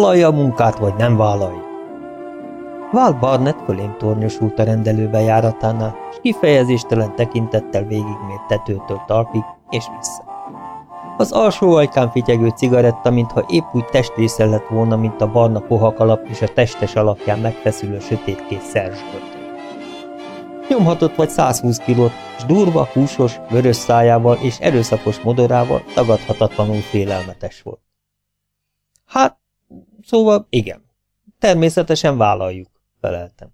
Elvállalja a munkát, vagy nem vállalja? Val Barnett fölém tornyosult a rendelő járatánál, és kifejezéstelen tekintettel végigmért tetőtől talpig, és vissza. Az alsó ajkán fityegő cigaretta, mintha épp úgy testrésze lett volna, mint a barna pohakalap és a testes alapján megfeszülő sötétkész szerzsbölt. Nyomhatott vagy 120 kilót, és durva, húsos, vörös szájával és erőszakos modorával tagadhatatlanul félelmetes volt. Szóval igen. Természetesen vállaljuk, feleltem.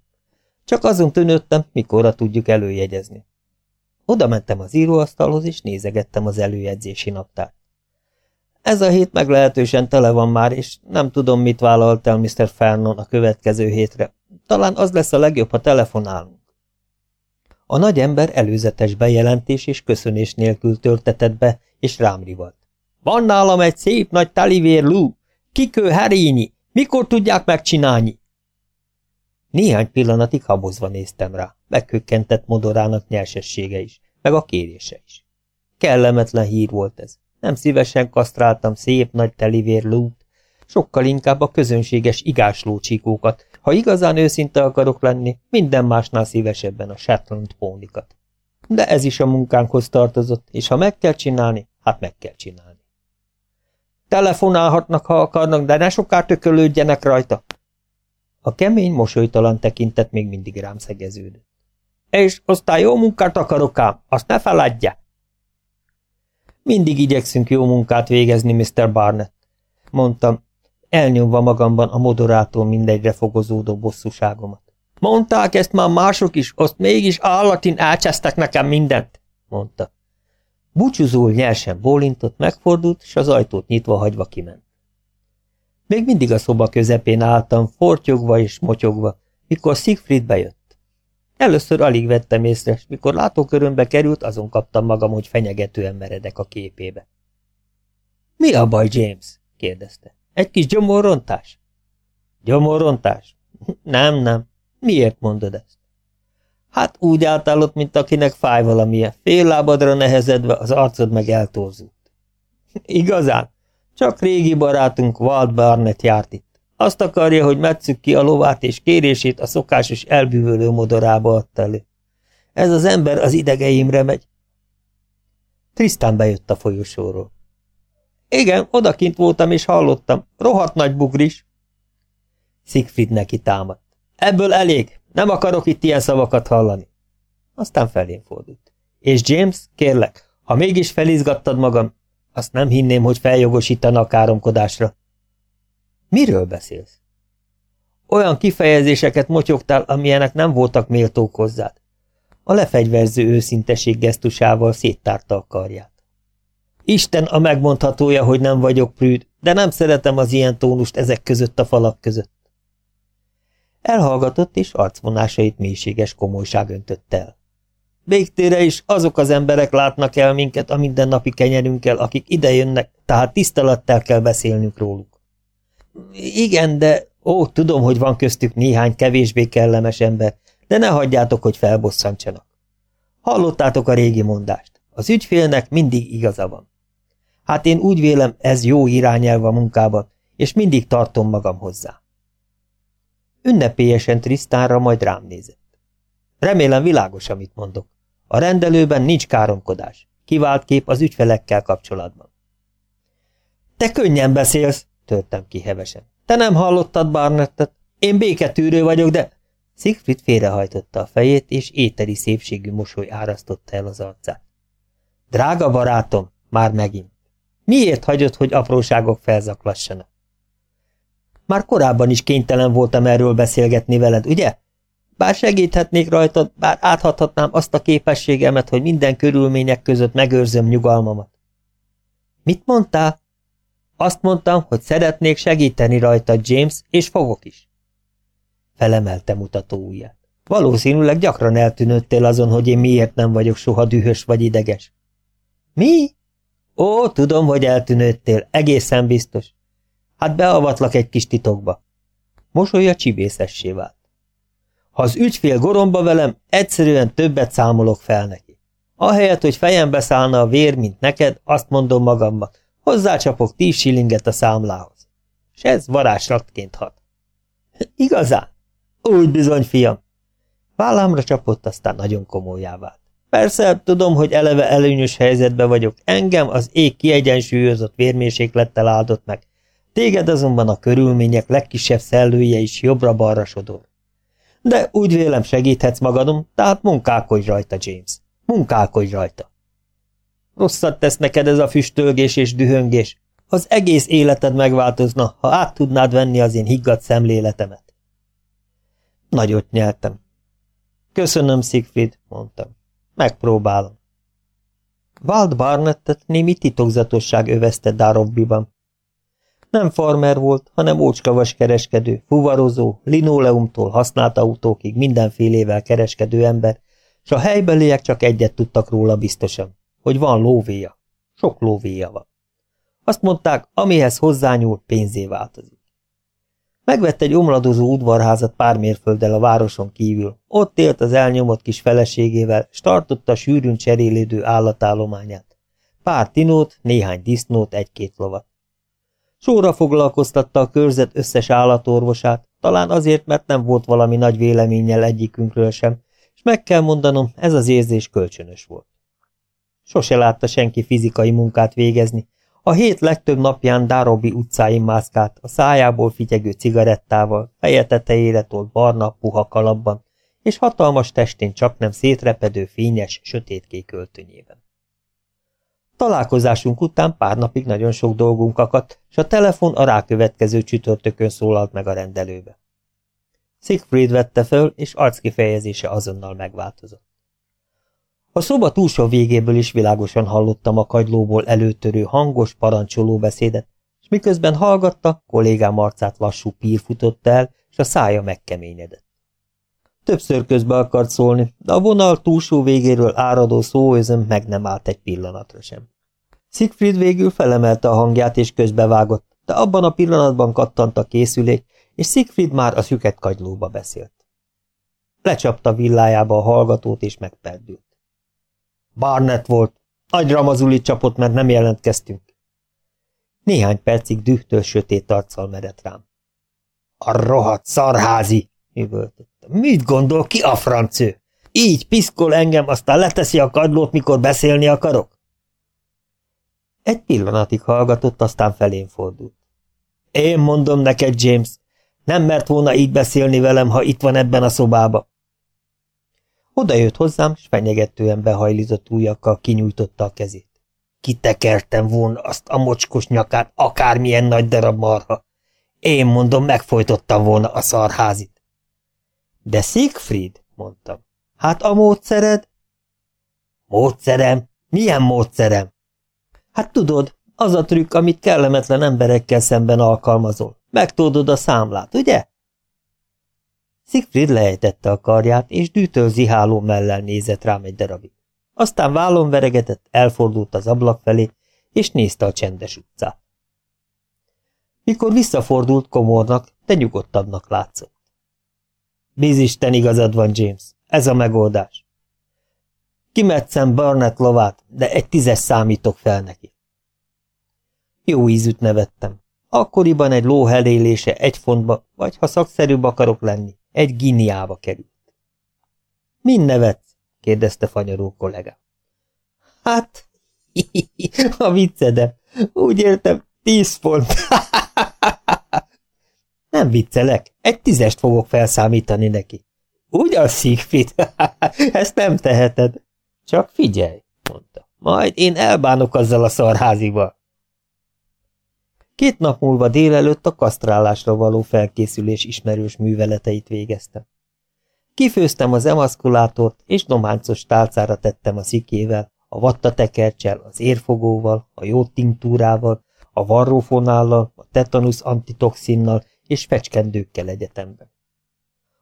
Csak azon tűnődtem, mikorra tudjuk előjegyezni. Oda mentem az íróasztalhoz, és nézegettem az előjegyzési naptárt. Ez a hét meglehetősen tele van már, és nem tudom, mit vállalt el Mr. Fernon a következő hétre. Talán az lesz a legjobb, ha telefonálunk. A nagy ember előzetes bejelentés és köszönés nélkül töltetett be, és rám rivalt. Van nálam egy szép nagy talivér lú, kikő herényi, mikor tudják megcsinálni? Néhány pillanatig habozva néztem rá, megkökkentett modorának nyersessége is, meg a kérése is. Kellemetlen hír volt ez. Nem szívesen kasztráltam szép nagy telivér lút, sokkal inkább a közönséges igáslócsíkókat, ha igazán őszinte akarok lenni, minden másnál szívesebben a Shetland pónikat. De ez is a munkánkhoz tartozott, és ha meg kell csinálni, hát meg kell csinálni. Telefonálhatnak, ha akarnak, de ne soká tökölődjenek rajta. A kemény, mosolytalan tekintet még mindig rám szegeződött. És aztán jó munkát akarok ám, azt ne feladja. Mindig igyekszünk jó munkát végezni, Mr. Barnett, mondtam, elnyomva magamban a modorától mindegyre fogozódó bosszúságomat. Mondták ezt már mások is, azt mégis állatin elcsesztek nekem mindent, mondta. Búcsúzól nyersen bólintott, megfordult, és az ajtót nyitva hagyva kiment. Még mindig a szoba közepén álltam, fortyogva és motyogva, mikor Siegfried bejött. Először alig vettem észre, és mikor látókörömbe került, azon kaptam magam, hogy fenyegetően meredek a képébe. – Mi a baj, James? – kérdezte. – Egy kis gyomorrontás? – Gyomorrontás? – Nem, nem. Miért mondod ezt? Hát úgy álltál ott, mint akinek fáj valamilyen, fél lábadra nehezedve, az arcod meg eltorzult. Igazán? Csak régi barátunk Walt Barnett járt itt. Azt akarja, hogy metszük ki a lovát, és kérését a szokásos elbűvölő modorába adta elő. Ez az ember az idegeimre megy. Trisztán bejött a folyosóról. Igen, odakint voltam és hallottam. Rohadt nagy bugris. Siegfried neki támadt. Ebből elég, nem akarok itt ilyen szavakat hallani. Aztán felén fordult. És James, kérlek, ha mégis felizgattad magam, azt nem hinném, hogy feljogosítana a káromkodásra. Miről beszélsz? Olyan kifejezéseket motyogtál, amilyenek nem voltak méltók hozzád. A lefegyverző őszinteség gesztusával széttárta a karját. Isten a megmondhatója, hogy nem vagyok prűd, de nem szeretem az ilyen tónust ezek között a falak között. Elhallgatott, és arcvonásait mélységes komolyság öntött el. Végtére is azok az emberek látnak el minket a mindennapi kenyerünkkel, akik idejönnek, tehát tisztelettel kell beszélnünk róluk. Igen, de ó, tudom, hogy van köztük néhány kevésbé kellemes ember, de ne hagyjátok, hogy felbosszantsanak. Hallottátok a régi mondást. Az ügyfélnek mindig igaza van. Hát én úgy vélem, ez jó irányelv a munkában, és mindig tartom magam hozzá. Ünnepélyesen Trisztánra majd rám nézett. Remélem világos, amit mondok. A rendelőben nincs káromkodás. Kivált kép az ügyfelekkel kapcsolatban. Te könnyen beszélsz, törtem ki hevesen. Te nem hallottad Barnettet? Én béketűrő vagyok, de... Siegfried félrehajtotta a fejét, és éteri szépségű mosoly árasztotta el az arcát. Drága barátom, már megint. Miért hagyod, hogy apróságok felzaklassanak? Már korábban is kénytelen voltam erről beszélgetni veled, ugye? Bár segíthetnék rajtad, bár áthathatnám azt a képességemet, hogy minden körülmények között megőrzöm nyugalmamat. Mit mondtál? Azt mondtam, hogy szeretnék segíteni rajtad, James, és fogok is. Felemelte mutató ujját. Valószínűleg gyakran eltűnöttél azon, hogy én miért nem vagyok soha dühös vagy ideges. Mi? Ó, tudom, hogy eltűnöttél, egészen biztos. Hát beavatlak egy kis titokba. Mosolya csibészessé vált. Ha az ügyfél goromba velem, egyszerűen többet számolok fel neki. Ahelyett, hogy fejembe szállna a vér, mint neked, azt mondom magamban, hozzácsapok tíz shillinget a számlához. s ez varázslatként hat. Igazán? Úgy bizony, fiam. Vállámra csapott, aztán nagyon komolyá vált. Persze, tudom, hogy eleve előnyös helyzetben vagyok, engem az ég kiegyensúlyozott vérmérséklettel áldott meg, téged azonban a körülmények legkisebb szellője is jobbra-balra sodor. De úgy vélem segíthetsz magadom, tehát munkálkodj rajta, James. Munkálkodj rajta. Rosszat tesz neked ez a füstölgés és dühöngés. Az egész életed megváltozna, ha át tudnád venni az én higgadt szemléletemet. Nagyot nyeltem. Köszönöm, Siegfried, mondtam. Megpróbálom. Walt Barnettet némi titokzatosság övezte Darovbiban. Nem farmer volt, hanem ócskavas kereskedő, fuvarozó, linoleumtól használt autókig mindenfélével kereskedő ember, s a helybeliek csak egyet tudtak róla biztosan, hogy van lóvéja. Sok lóvéja van. Azt mondták, amihez hozzányúl, pénzé változik. Megvett egy omladozó udvarházat pár mérfölddel a városon kívül. Ott élt az elnyomott kis feleségével, s tartotta sűrűn cserélődő állatállományát. Pár tinót, néhány disznót, egy-két lovat. Sóra foglalkoztatta a körzet összes állatorvosát, talán azért, mert nem volt valami nagy véleménnyel egyikünkről sem, és meg kell mondanom, ez az érzés kölcsönös volt. Sose látta senki fizikai munkát végezni, a hét legtöbb napján Darobi utcáin mászkált, a szájából fityegő cigarettával, feje tetejére tolt barna, puha kalapban, és hatalmas testén csak nem szétrepedő, fényes, sötétkék öltönyében. Találkozásunk után pár napig nagyon sok dolgunk akadt, és a telefon a rákövetkező csütörtökön szólalt meg a rendelőbe. Siegfried vette föl, és arckifejezése azonnal megváltozott. A szoba túlsó végéből is világosan hallottam a kagylóból előtörő hangos, parancsoló beszédet, és miközben hallgatta, kollégám arcát lassú pír futott el, és a szája megkeményedett. Többször közbe akart szólni, de a vonal túlsó végéről áradó szóözöm meg nem állt egy pillanatra sem. Siegfried végül felemelte a hangját és közbevágott, de abban a pillanatban kattant a készülék, és Siegfried már a szüket kagylóba beszélt. Lecsapta villájába a hallgatót és megperdült. Barnett volt. Nagy ramazulit csapott, mert nem jelentkeztünk. Néhány percig dühtől sötét arccal merett rám. A rohadt szarházi! üvöltötte. Mit gondol ki a francő? Így piszkol engem, aztán leteszi a kadlót, mikor beszélni akarok? Egy pillanatig hallgatott, aztán felén fordult. Én mondom neked, James, nem mert volna így beszélni velem, ha itt van ebben a szobába. Oda jött hozzám, s fenyegetően behajlizott ujjakkal kinyújtotta a kezét. Kitekertem volna azt a mocskos nyakát, akármilyen nagy darab marha. Én mondom, megfojtottam volna a szarházit. De Siegfried, mondtam, hát a módszered? Módszerem? Milyen módszerem? Hát tudod, az a trükk, amit kellemetlen emberekkel szemben alkalmazol. Megtudod a számlát, ugye? Siegfried lejtette a karját, és dűtől ziháló mellel nézett rám egy darabig. Aztán vállon veregetett, elfordult az ablak felé, és nézte a csendes utcát. Mikor visszafordult komornak, de nyugodtabbnak látszott. Bízisten igazad van, James, ez a megoldás. Kimetszem Barnett lovát, de egy tízes számítok fel neki. Jó ízűt nevettem. Akkoriban egy ló helélése egy fontba, vagy ha szakszerűbb akarok lenni, egy giniába került. Min nevetsz? kérdezte fanyaró kollega. Hát, a viccedem. Úgy értem, tíz font. Nem viccelek, egy tízest fogok felszámítani neki. Ugyan, Szigfit, ezt nem teheted. Csak figyelj, mondta. Majd én elbánok azzal a szarházival. Két nap múlva délelőtt a kasztrálásra való felkészülés ismerős műveleteit végeztem. Kifőztem az emaszkulátort, és dománcos tálcára tettem a szikével, a vattatekercsel, az érfogóval, a jódtinktúrával, a varrófonállal, a tetanusz antitoxinnal és fecskendőkkel egyetemben.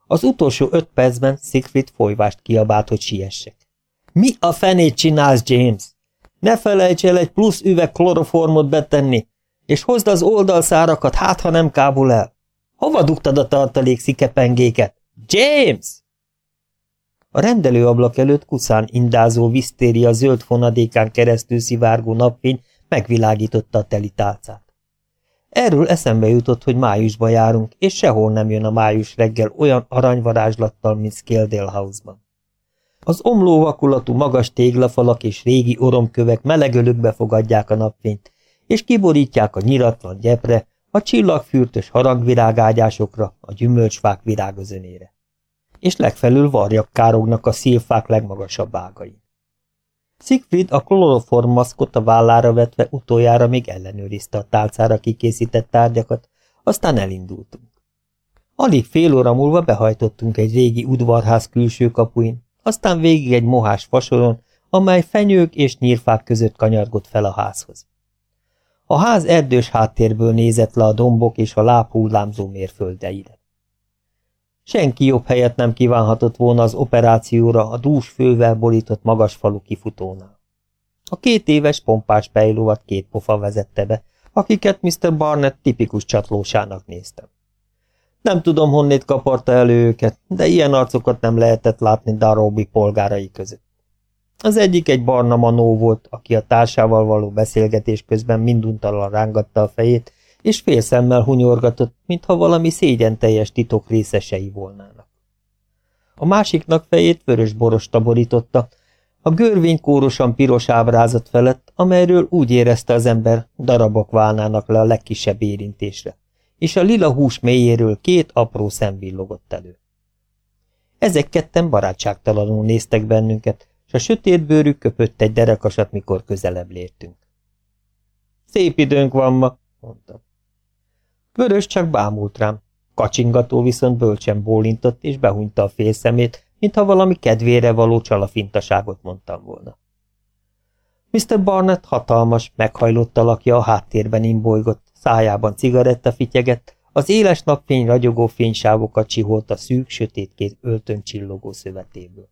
Az utolsó öt percben Siegfried folyvást kiabált, hogy siessek. Mi a fenét csinálsz, James? Ne felejts el egy plusz üveg kloroformot betenni, és hozd az oldalszárakat, hát ha nem kábul el. Hova dugtad a tartalék szikepengéket? James! A rendelőablak előtt kuszán indázó visztéria zöld fonadékán keresztül szivárgó napfény megvilágította a teli tálcát. Erről eszembe jutott, hogy májusban járunk, és sehol nem jön a május reggel olyan aranyvarázslattal, mint Scaledale House-ban. Az omló vakulatú magas téglafalak és régi oromkövek melegölökbe fogadják a napfényt, és kiborítják a nyiratlan gyepre, a csillagfürtös harangvirágágyásokra, a gyümölcsfák virágözönére. És legfelül varjak kárognak a szilfák legmagasabb ágain. Siegfried a kloroform maszkot a vállára vetve utoljára még ellenőrizte a tálcára kikészített tárgyakat, aztán elindultunk. Alig fél óra múlva behajtottunk egy régi udvarház külső kapuin, aztán végig egy mohás fasoron, amely fenyők és nyírfák között kanyargott fel a házhoz. A ház erdős háttérből nézett le a dombok és a lábhullámzó mérföldeire. Senki jobb helyet nem kívánhatott volna az operációra a dús fővel borított magas falu kifutónál. A két éves pompás pejlóvat két pofa vezette be, akiket Mr. Barnett tipikus csatlósának néztem. Nem tudom, honnét kaparta elő őket, de ilyen arcokat nem lehetett látni Darobi polgárai között. Az egyik egy barna manó volt, aki a társával való beszélgetés közben minduntalan rángatta a fejét, és félszemmel hunyorgatott, mintha valami szégyen teljes titok részesei volnának. A másiknak fejét vörös borosta borította, a görvény kórosan piros ábrázat felett, amelyről úgy érezte az ember, darabok válnának le a legkisebb érintésre, és a lila hús mélyéről két apró szem villogott elő. Ezek ketten barátságtalanul néztek bennünket, a sötét bőrük köpött egy derekasat, mikor közelebb lértünk. Szép időnk van ma, mondtam. Vörös csak bámult rám, kacsingató viszont bölcsen bólintott és behunyta a félszemét, mintha valami kedvére való csalafintaságot mondtam volna. Mr. Barnett hatalmas, meghajlott alakja a háttérben imbolygott, szájában cigaretta fityegett, az éles napfény ragyogó fénysávokat csiholt a szűk, sötétkéz öltön csillogó szövetéből.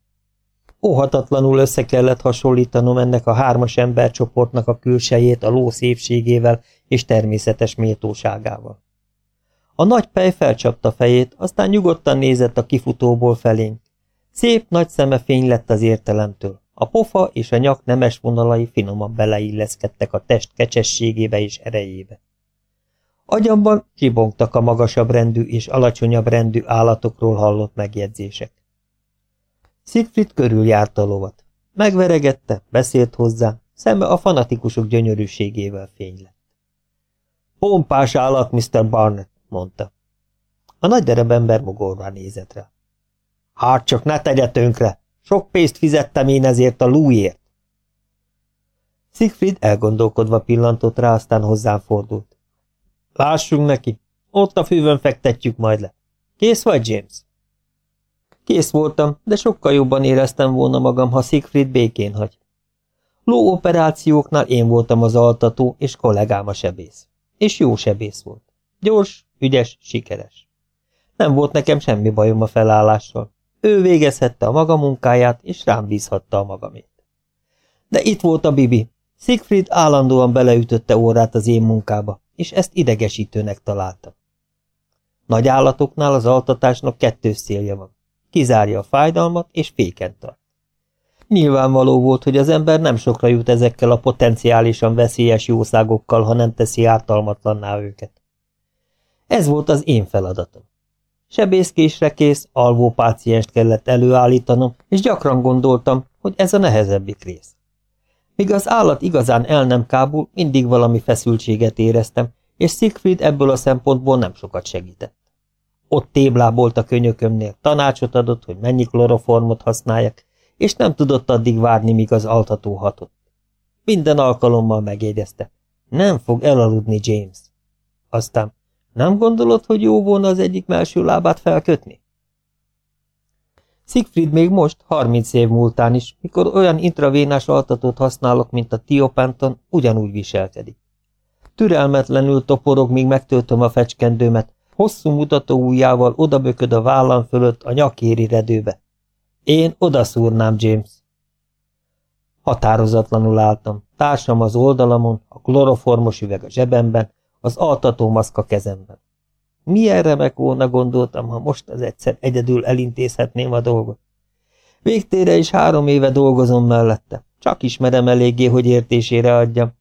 Óhatatlanul össze kellett hasonlítanom ennek a hármas embercsoportnak a külsejét a ló szépségével és természetes méltóságával. A nagy pej felcsapta fejét, aztán nyugodtan nézett a kifutóból felénk. Szép nagy szeme fény lett az értelemtől. A pofa és a nyak nemes vonalai finoman beleilleszkedtek a test kecsességébe és erejébe. Agyamban kibongtak a magasabb rendű és alacsonyabb rendű állatokról hallott megjegyzések. Siegfried körüljárta a lovat. Megveregette, beszélt hozzá, szeme a fanatikusok gyönyörűségével fény lett. Pompás állat, Mr. Barnett, mondta. A nagy dereb ember mogorvá nézett rá. Hát csak ne tegye tönkre! Sok pénzt fizettem én ezért a lújért! Siegfried elgondolkodva pillantott rá, aztán hozzám fordult. Lássunk neki, ott a fűvön fektetjük majd le. Kész vagy, James? Kész voltam, de sokkal jobban éreztem volna magam, ha Siegfried békén hagy. Ló operációknál én voltam az altató, és kollégám a sebész. És jó sebész volt. Gyors, ügyes, sikeres. Nem volt nekem semmi bajom a felállással. Ő végezhette a maga munkáját, és rám bízhatta a magamét. De itt volt a Bibi. Siegfried állandóan beleütötte órát az én munkába, és ezt idegesítőnek találtam. Nagy állatoknál az altatásnak kettős célja van kizárja a fájdalmat és féken tart. Nyilvánvaló volt, hogy az ember nem sokra jut ezekkel a potenciálisan veszélyes jószágokkal, ha nem teszi ártalmatlanná őket. Ez volt az én feladatom. Sebészkésre kész, alvó pácienst kellett előállítanom, és gyakran gondoltam, hogy ez a nehezebbik rész. Míg az állat igazán el nem kábul, mindig valami feszültséget éreztem, és Siegfried ebből a szempontból nem sokat segített. Ott téblábolt a könyökömnél, tanácsot adott, hogy mennyi kloroformot használjak, és nem tudott addig várni, míg az altató hatott. Minden alkalommal megjegyezte. Nem fog elaludni James. Aztán, nem gondolod, hogy jó volna az egyik melső lábát felkötni? Siegfried még most, 30 év múltán is, mikor olyan intravénás altatót használok, mint a Tiopenton, ugyanúgy viselkedik. Türelmetlenül toporog, míg megtöltöm a fecskendőmet, Hosszú mutató ujjával odabököd a vállam fölött a nyakéri redőbe. Én odaszúrnám, James. Határozatlanul álltam, társam az oldalamon, a kloroformos üveg a zsebemben, az altató maszka kezemben. Milyen remek volna gondoltam, ha most az egyszer egyedül elintézhetném a dolgot. Végtére is három éve dolgozom mellette, csak ismerem eléggé, hogy értésére adjam.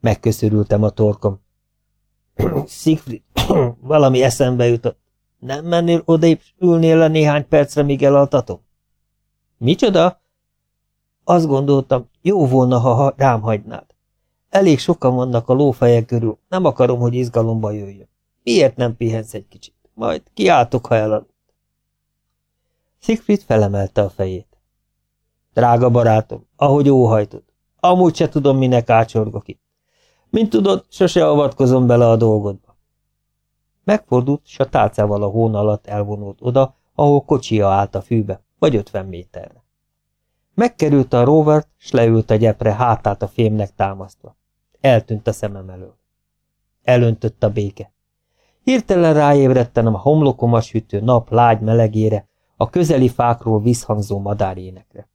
Megköszörültem a torkom. Siegfried, valami eszembe jutott. Nem mennél és ülnél le néhány percre, míg elaltatom? Micsoda? Azt gondoltam, jó volna, ha rám hagynád. Elég sokan vannak a lófejek körül, nem akarom, hogy izgalomba jöjjön. Miért nem pihensz egy kicsit? Majd kiáltok, ha elaludt. Siegfried felemelte a fejét. Drága barátom, ahogy óhajtod. Amúgy se tudom, minek ácsorgok itt. Mint tudod, sose avatkozom bele a dolgodba. Megfordult, s a tálcával a hón alatt elvonult oda, ahol kocsia állt a fűbe, vagy ötven méterre. Megkerült a rovert, s leült a gyepre, hátát a fémnek támasztva. Eltűnt a szemem elől. Elöntött a béke. Hirtelen ráébredtem a homlokomat sütő nap lágy melegére, a közeli fákról visszhangzó madárénekre.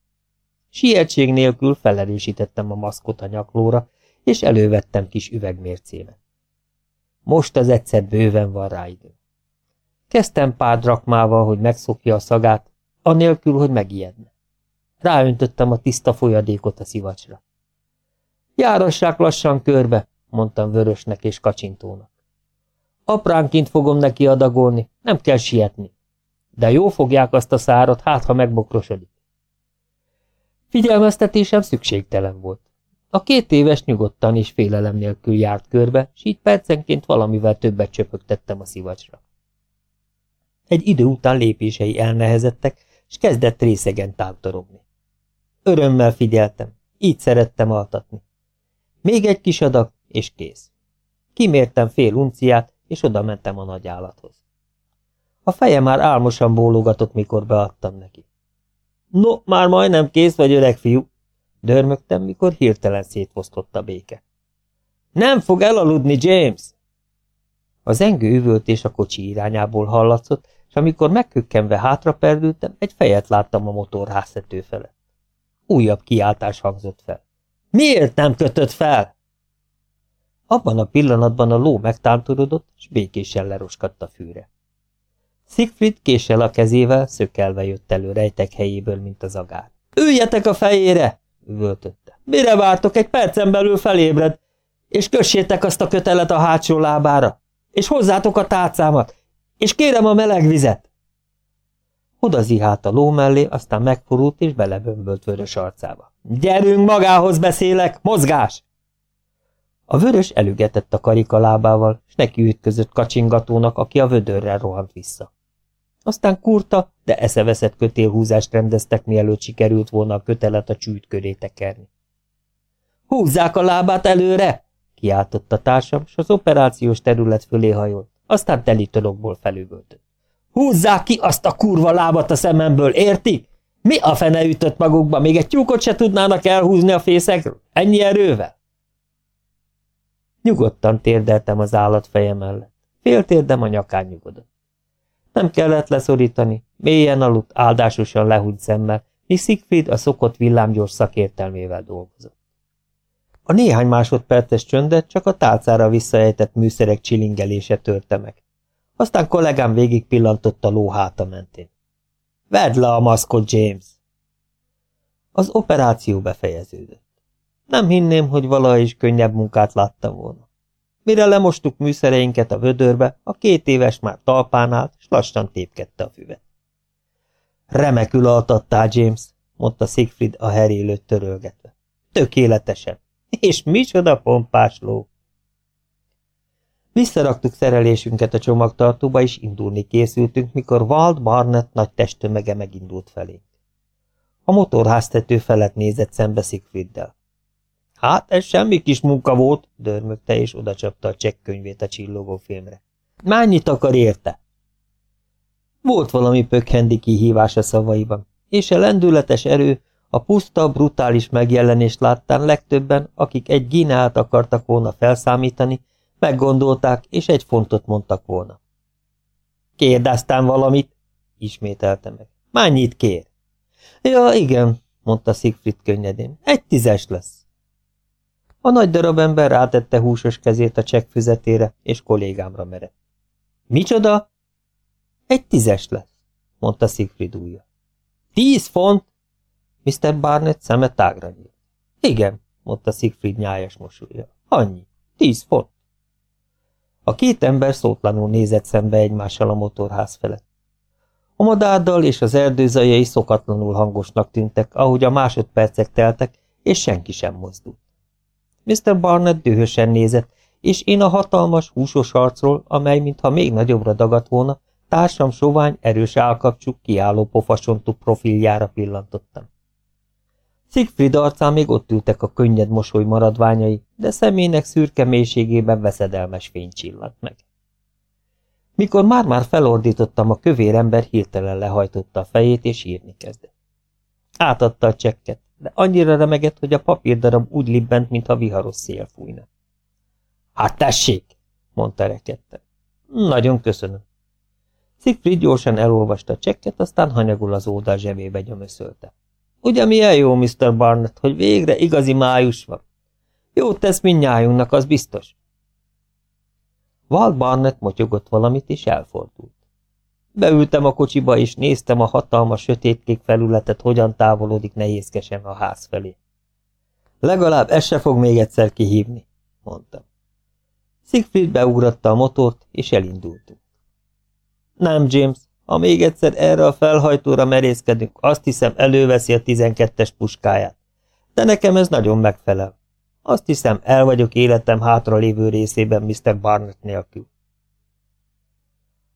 Sietség nélkül felerősítettem a maszkot a nyaklóra, és elővettem kis üvegmércémet. Most az egyszer bőven van rá idő. Kezdtem pár drakmával, hogy megszokja a szagát, anélkül, hogy megijedne. Ráöntöttem a tiszta folyadékot a szivacsra. Járassák lassan körbe, mondtam vörösnek és kacsintónak. Apránként fogom neki adagolni, nem kell sietni. De jó fogják azt a szárat, hát ha megbokrosodik. Figyelmeztetésem szükségtelen volt. A két éves nyugodtan és félelem nélkül járt körbe, s így percenként valamivel többet csöpögtettem a szivacsra. Egy idő után lépései elnehezettek, és kezdett részegen tántorogni. Örömmel figyeltem, így szerettem altatni. Még egy kis adag, és kész. Kimértem fél unciát, és oda mentem a nagy állathoz. A feje már álmosan bólogatott, mikor beadtam neki. No, már majdnem kész vagy, öreg fiú, dörmögtem, mikor hirtelen szétfosztott a béke. Nem fog elaludni, James! Az engő üvöltés a kocsi irányából hallatszott, és amikor megkökkenve hátra perdültem, egy fejet láttam a motorháztető felett. Újabb kiáltás hangzott fel. Miért nem kötött fel? Abban a pillanatban a ló megtántorodott, és békésen leroskadt a fűre. Siegfried késsel a kezével szökelve jött elő rejtek helyéből, mint az agár. Üljetek a fejére! üvöltötte. Mire vártok? Egy percen belül felébred, és kössétek azt a kötelet a hátsó lábára, és hozzátok a tálcámat, és kérem a meleg vizet. Oda zihált a ló mellé, aztán megforult és belebömbölt vörös arcába. Gyerünk, magához beszélek, mozgás! A vörös elügetett a karika lábával, s neki ütközött kacsingatónak, aki a vödörrel rohant vissza. Aztán kurta, de eszeveszett kötélhúzást rendeztek, mielőtt sikerült volna a kötelet a csűt köré tekerni. Húzzák a lábát előre! kiáltott a társam, s az operációs terület fölé hajolt, aztán telitolokból felüvöltött. Húzzák ki azt a kurva lábat a szememből, értik? Mi a fene ütött magukba, még egy tyúkot se tudnának elhúzni a fészekről? Ennyi erővel? Nyugodtan térdeltem az állat feje mellett. Féltérdem a nyakán nyugodott. Nem kellett leszorítani, mélyen aludt, áldásosan lehúgy szemmel, míg Siegfried a szokott villámgyors szakértelmével dolgozott. A néhány másodperces csöndet csak a tálcára visszaejtett műszerek csilingelése törte meg. Aztán kollégám végig pillantott a ló háta mentén. Vedd le a maszkot, James! Az operáció befejeződött. Nem hinném, hogy valaha is könnyebb munkát láttam volna. Mire lemostuk műszereinket a vödörbe, a két éves már talpán állt, s lassan tépkedte a füvet. Remekül altattál, James, mondta Siegfried a herélőt törölgetve. Tökéletesen. És micsoda pompás ló! Visszaraktuk szerelésünket a csomagtartóba, és indulni készültünk, mikor Walt Barnett nagy testtömege megindult felé. A motorháztető felett nézett szembe Siegfrieddel. Hát, ez semmi kis munka volt, dörmögte, és odacsapta a csekkönyvét a csillogó filmre. Mánnyit akar érte? Volt valami pökhendi kihívás a szavaiban, és a lendületes erő, a puszta, brutális megjelenést láttán legtöbben, akik egy gineát akartak volna felszámítani, meggondolták, és egy fontot mondtak volna. Kérdeztem valamit, ismételte meg. Mánnyit kér? Ja, igen, mondta Siegfried könnyedén. Egy tízes lesz. A nagy darab ember rátette húsos kezét a csekk füzetére, és kollégámra merett. Micsoda? Egy tízes lesz, mondta Siegfried újja. Tíz font? Mr. Barnett szeme tágra nyílt. Igen, mondta Siegfried nyájas mosulja. Annyi. Tíz font. A két ember szótlanul nézett szembe egymással a motorház felett. A madárdal és az erdőzajai szokatlanul hangosnak tűntek, ahogy a másodpercek teltek, és senki sem mozdult. Mr. Barnett dühösen nézett, és én a hatalmas, húsos arcról, amely mintha még nagyobbra dagadt volna, társam sovány, erős állkapcsú, kiálló pofasontú profiljára pillantottam. Siegfried arcán még ott ültek a könnyed mosoly maradványai, de szemének szürke mélységében veszedelmes fény csillant meg. Mikor már-már felordítottam, a kövér ember hirtelen lehajtotta a fejét, és írni kezdett. Átadta a csekket, de annyira remegett, hogy a papírdarab úgy libbent, mintha viharos szél fújna. Hát tessék, mondta rekedten. Nagyon köszönöm. Siegfried gyorsan elolvasta a csekket, aztán hanyagul az oldal zsebébe gyömöszölte. Ugye milyen jó, Mr. Barnett, hogy végre igazi május van. Jót tesz mindnyájunknak, az biztos. Walt Barnett motyogott valamit, és elfordult. Beültem a kocsiba, és néztem a hatalmas sötétkék felületet, hogyan távolodik nehézkesen a ház felé. Legalább ez se fog még egyszer kihívni, mondtam. Siegfried beugratta a motort, és elindultunk. Nem, James, ha még egyszer erre a felhajtóra merészkedünk, azt hiszem előveszi a tizenkettes puskáját. De nekem ez nagyon megfelel. Azt hiszem, el vagyok életem hátra lévő részében Mr. Barnett nélkül.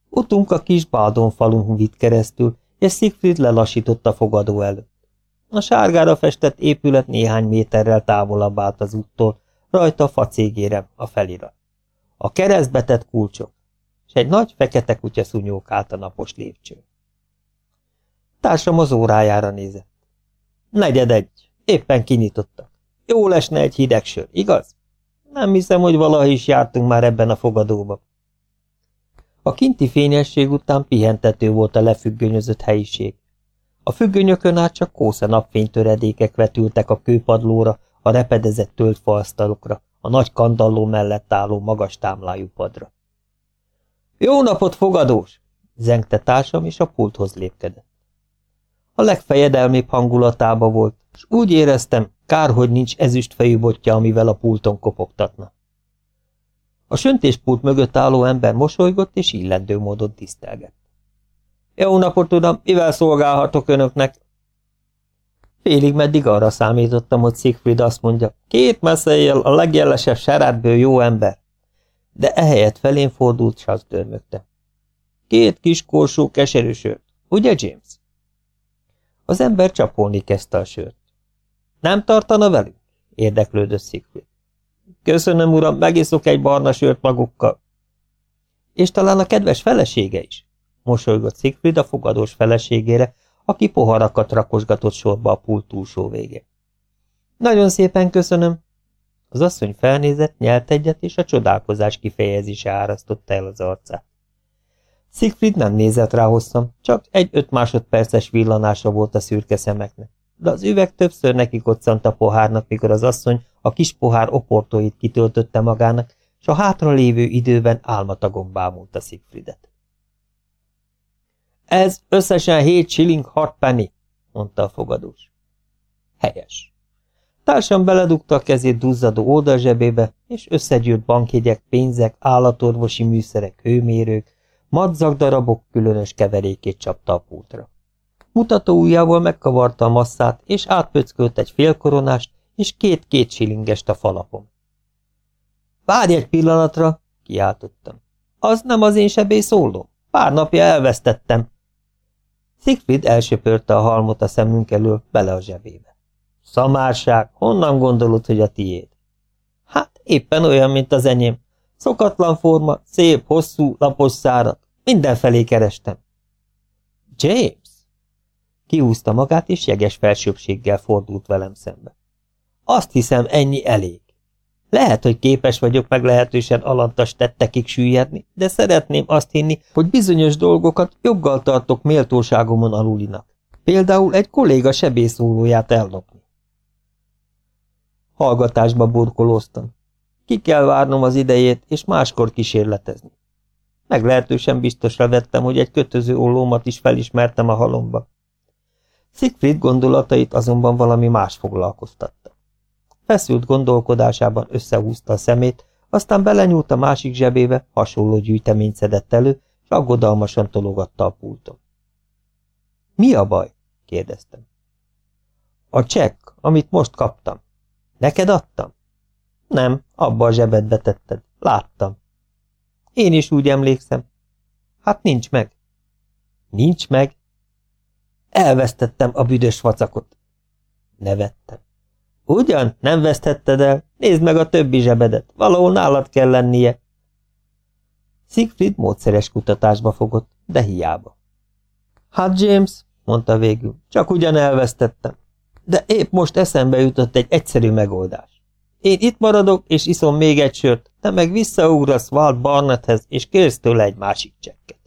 Utunk a kis Baldon falun vitt keresztül, és Siegfried lelassított a fogadó előtt. A sárgára festett épület néhány méterrel távolabb állt az úttól, rajta a facégére a felirat. A keresztbetett kulcsok, és egy nagy fekete kutya szúnyókált a napos lépcső. Társam az órájára nézett. Negyed egy, éppen kinyitottak. Jó lesne egy hideg sör, igaz? Nem hiszem, hogy valaha is jártunk már ebben a fogadóban. A kinti fényesség után pihentető volt a lefüggönyözött helyiség. A függönyökön át csak kósza napfénytöredékek vetültek a kőpadlóra, a repedezett töltfaasztalokra, a nagy kandalló mellett álló magas támlájú padra. Jó napot, fogadós! zengte társam, és a pulthoz lépkedett. A legfejedelmébb hangulatában volt, és úgy éreztem, kár, hogy nincs ezüstfejű botja, amivel a pulton kopogtatna. A söntéspult mögött álló ember mosolygott, és illendő módon tisztelgett. Jó napot, uram, mivel szolgálhatok önöknek? Félig meddig arra számítottam, hogy Siegfried azt mondja, két messzejjel a legjelesebb serátből jó ember. De ehelyett felén fordult, s azt dörmögte. Két kis korsó keserű sört, ugye James? Az ember csapolni kezdte a sört. Nem tartana velünk? érdeklődött Siegfried. Köszönöm, uram, megiszok egy barna sört magukkal. És talán a kedves felesége is, mosolygott Siegfried a fogadós feleségére, aki poharakat rakosgatott sorba a pult túlsó vége. Nagyon szépen köszönöm. Az asszony felnézett, nyelt egyet, és a csodálkozás kifejezése árasztotta el az arcát. Siegfried nem nézett rá hosszan, csak egy öt másodperces villanása volt a szürke szemeknek de az üveg többször neki a pohárnak, mikor az asszony a kis pohár oportóit kitöltötte magának, s a hátra lévő időben álmatagon bámulta Siegfriedet. Ez összesen hét shilling hat penny, mondta a fogadós. Helyes. Társam beledugta a kezét duzzadó oldalzsebébe, és összegyűrt bankjegyek, pénzek, állatorvosi műszerek, hőmérők, madzagdarabok különös keverékét csapta a pultra. Mutató ujjával megkavarta a masszát, és átpöckölt egy félkoronást és két két silingest a falapon. Várj egy pillanatra, kiáltottam. Az nem az én sebé szóló. Pár napja elvesztettem. Siegfried elsöpörte a halmot a szemünk elől bele a zsebébe. Szamárság, honnan gondolod, hogy a tiéd? Hát éppen olyan, mint az enyém. Szokatlan forma, szép, hosszú, lapos szárak. Mindenfelé kerestem. James! Kiúzta magát, és jeges felsőbséggel fordult velem szembe. Azt hiszem, ennyi elég. Lehet, hogy képes vagyok meglehetősen alantas tettekig süllyedni, de szeretném azt hinni, hogy bizonyos dolgokat joggal tartok méltóságomon alulinak. Például egy kolléga sebészólóját ellopni. Hallgatásba burkolóztam. Ki kell várnom az idejét, és máskor kísérletezni. Meglehetősen biztosra vettem, hogy egy kötöző ollómat is felismertem a halomba. Siegfried gondolatait azonban valami más foglalkoztatta. Feszült gondolkodásában összehúzta a szemét, Aztán belenyúlt a másik zsebébe, hasonló gyűjteményt szedett elő, és aggodalmasan tologatta a pulton. Mi a baj? kérdeztem. A csekk, amit most kaptam. Neked adtam? Nem, abba a zsebedbe tetted. Láttam. Én is úgy emlékszem. Hát nincs meg. Nincs meg? Elvesztettem a büdös vacakot. Nevettem. Ugyan, nem veszthetted el? Nézd meg a többi zsebedet. Valahol nálad kell lennie. Siegfried módszeres kutatásba fogott, de hiába. Hát, James, mondta végül, csak ugyan elvesztettem. De épp most eszembe jutott egy egyszerű megoldás. Én itt maradok, és iszom még egy sört, te meg visszaugrasz Walt Barnetthez, és kérsz tőle egy másik csekket.